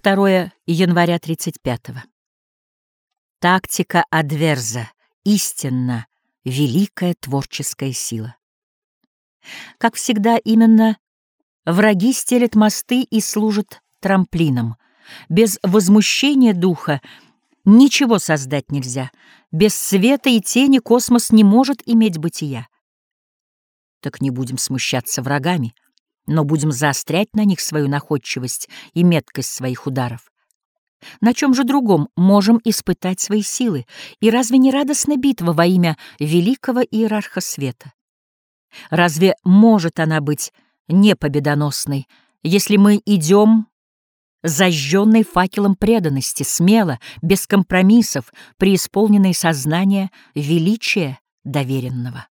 2 января 35 -го. Тактика адверза истинно великая творческая сила. Как всегда, именно враги стелят мосты и служат трамплином. Без возмущения духа ничего создать нельзя. Без света и тени космос не может иметь бытия. Так не будем смущаться врагами — но будем заострять на них свою находчивость и меткость своих ударов. На чем же другом можем испытать свои силы? И разве не радостна битва во имя великого иерарха света? Разве может она быть непобедоносной, если мы идем зажженной факелом преданности, смело, без компромиссов, преисполненной сознания величия доверенного?